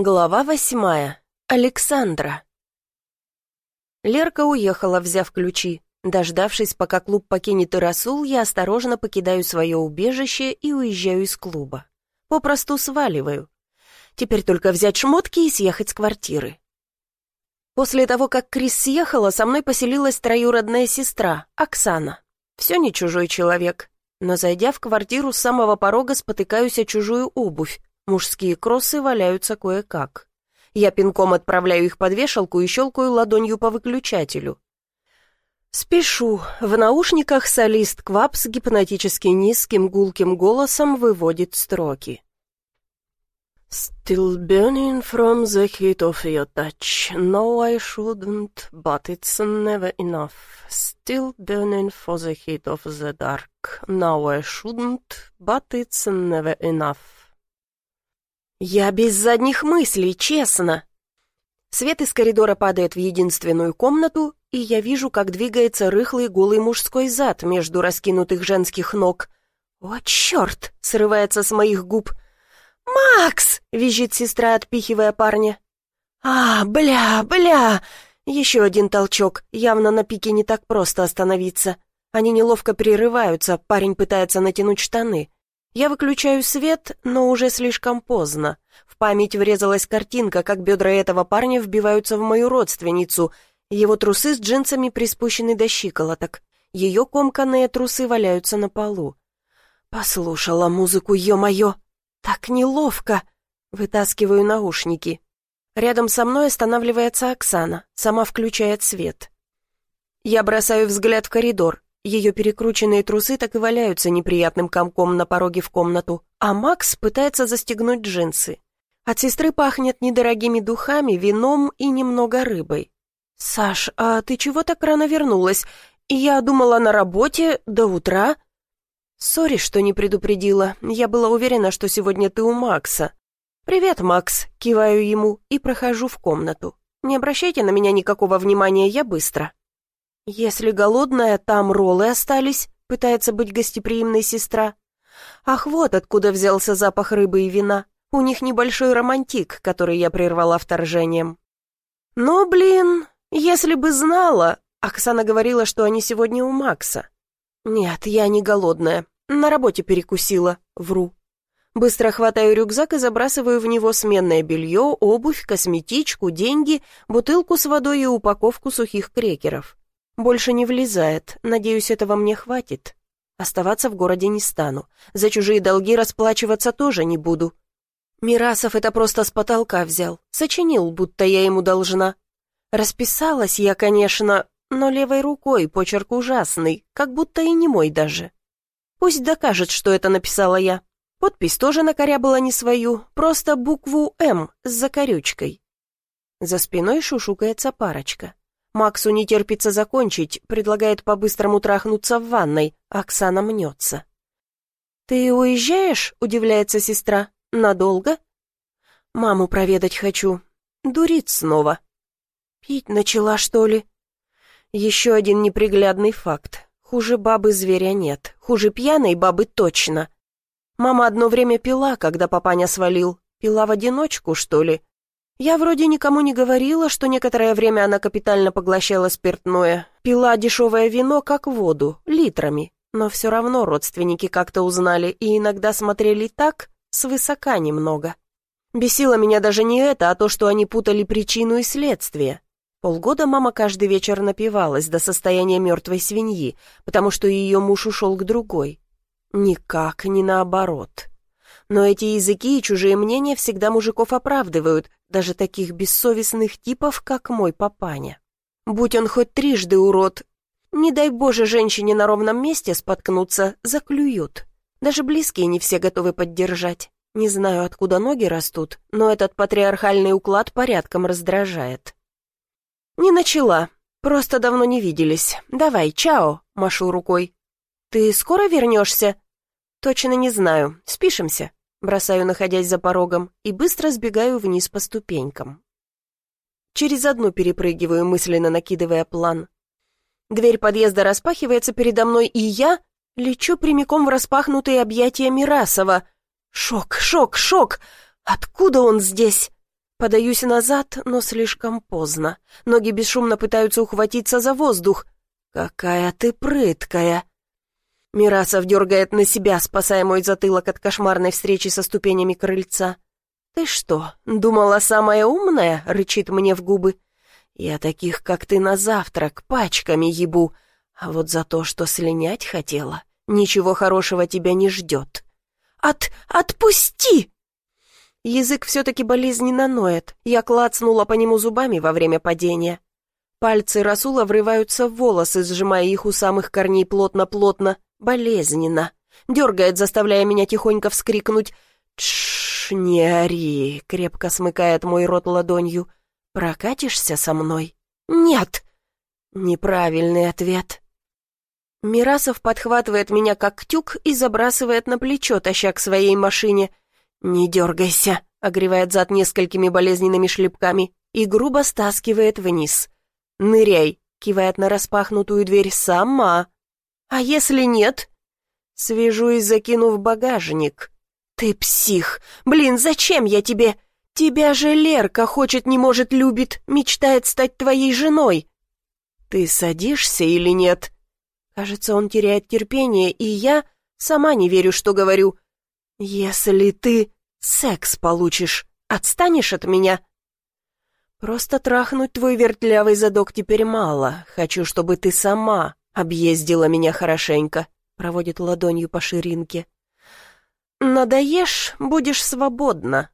Глава восьмая. Александра. Лерка уехала, взяв ключи. Дождавшись, пока клуб покинет Ирасул, я осторожно покидаю свое убежище и уезжаю из клуба. Попросту сваливаю. Теперь только взять шмотки и съехать с квартиры. После того, как Крис съехала, со мной поселилась троюродная сестра, Оксана. Все не чужой человек. Но, зайдя в квартиру, с самого порога спотыкаюсь о чужую обувь, Мужские кроссы валяются кое-как. Я пинком отправляю их под вешалку и щелкаю ладонью по выключателю. Спешу. В наушниках солист Квапс гипнотически низким гулким голосом выводит строки. Still burning from the heat of your touch. No, I shouldn't, but it's never enough. Still burning for the heat of the dark. No, I shouldn't, but it's never enough. Я без задних мыслей, честно. Свет из коридора падает в единственную комнату, и я вижу, как двигается рыхлый голый мужской зад между раскинутых женских ног. «О, черт!» — срывается с моих губ. «Макс!» — визжит сестра, отпихивая парня. «А, бля, бля!» Еще один толчок. Явно на пике не так просто остановиться. Они неловко прерываются, парень пытается натянуть штаны. Я выключаю свет, но уже слишком поздно. В память врезалась картинка, как бедра этого парня вбиваются в мою родственницу. Его трусы с джинсами приспущены до щиколоток. Ее комканные трусы валяются на полу. Послушала музыку, ё-моё! Так неловко! Вытаскиваю наушники. Рядом со мной останавливается Оксана, сама включает свет. Я бросаю взгляд в коридор. Ее перекрученные трусы так и валяются неприятным комком на пороге в комнату, а Макс пытается застегнуть джинсы. От сестры пахнет недорогими духами, вином и немного рыбой. «Саш, а ты чего так рано вернулась? Я думала на работе до утра». «Сори, что не предупредила. Я была уверена, что сегодня ты у Макса». «Привет, Макс», — киваю ему и прохожу в комнату. «Не обращайте на меня никакого внимания, я быстро». «Если голодная, там роллы остались», — пытается быть гостеприимной сестра. «Ах, вот откуда взялся запах рыбы и вина. У них небольшой романтик, который я прервала вторжением». «Но, блин, если бы знала...» Оксана говорила, что они сегодня у Макса. «Нет, я не голодная. На работе перекусила. Вру». Быстро хватаю рюкзак и забрасываю в него сменное белье, обувь, косметичку, деньги, бутылку с водой и упаковку сухих крекеров. Больше не влезает, надеюсь, этого мне хватит. Оставаться в городе не стану. За чужие долги расплачиваться тоже не буду. Мирасов это просто с потолка взял. Сочинил, будто я ему должна. Расписалась я, конечно, но левой рукой почерк ужасный, как будто и не мой даже. Пусть докажет, что это написала я. Подпись тоже на коря была не свою, просто букву «М» с закорючкой. За спиной шушукается парочка. Максу не терпится закончить, предлагает по-быстрому трахнуться в ванной. Оксана мнется. «Ты уезжаешь?» — удивляется сестра. «Надолго?» «Маму проведать хочу. Дурит снова». «Пить начала, что ли?» Еще один неприглядный факт. Хуже бабы зверя нет. Хуже пьяной бабы точно. Мама одно время пила, когда папаня свалил. Пила в одиночку, что ли? Я вроде никому не говорила, что некоторое время она капитально поглощала спиртное, пила дешевое вино как воду, литрами, но все равно родственники как-то узнали и иногда смотрели так, свысока немного. Бесило меня даже не это, а то, что они путали причину и следствие. Полгода мама каждый вечер напивалась до состояния мертвой свиньи, потому что ее муж ушел к другой. Никак не наоборот. Но эти языки и чужие мнения всегда мужиков оправдывают, даже таких бессовестных типов, как мой папаня. Будь он хоть трижды урод, не дай Боже женщине на ровном месте споткнуться, заклюют. Даже близкие не все готовы поддержать. Не знаю, откуда ноги растут, но этот патриархальный уклад порядком раздражает. «Не начала. Просто давно не виделись. Давай, чао!» — машу рукой. «Ты скоро вернешься?» «Точно не знаю. Спишемся». Бросаю, находясь за порогом, и быстро сбегаю вниз по ступенькам. Через одну перепрыгиваю, мысленно накидывая план. Дверь подъезда распахивается передо мной, и я лечу прямиком в распахнутые объятия Мирасова. Шок, шок, шок! Откуда он здесь? Подаюсь назад, но слишком поздно. Ноги бесшумно пытаются ухватиться за воздух. «Какая ты прыткая!» Мирасов дергает на себя, спасая мой затылок от кошмарной встречи со ступенями крыльца. «Ты что, думала самая умная?» — рычит мне в губы. «Я таких, как ты, на завтрак пачками ебу, а вот за то, что слинять хотела, ничего хорошего тебя не ждет». «От... отпусти!» Язык все-таки болезненно ноет. Я клацнула по нему зубами во время падения. Пальцы Расула врываются в волосы, сжимая их у самых корней плотно-плотно. Болезненно. Дергает, заставляя меня тихонько вскрикнуть. «Тш, не ори!» — крепко смыкает мой рот ладонью. «Прокатишься со мной?» «Нет!» Неправильный ответ. Мирасов подхватывает меня как тюк и забрасывает на плечо, таща к своей машине. «Не дергайся», — огревает зад несколькими болезненными шлепками и грубо стаскивает вниз. «Ныряй», — кивает на распахнутую дверь, — «сама». «А если нет?» Свяжусь, закинув багажник. «Ты псих! Блин, зачем я тебе? Тебя же Лерка хочет, не может, любит, мечтает стать твоей женой!» «Ты садишься или нет?» Кажется, он теряет терпение, и я сама не верю, что говорю. «Если ты секс получишь, отстанешь от меня?» «Просто трахнуть твой вертлявый задок теперь мало. Хочу, чтобы ты сама объездила меня хорошенько», — проводит ладонью по ширинке. «Надоешь, будешь свободна»,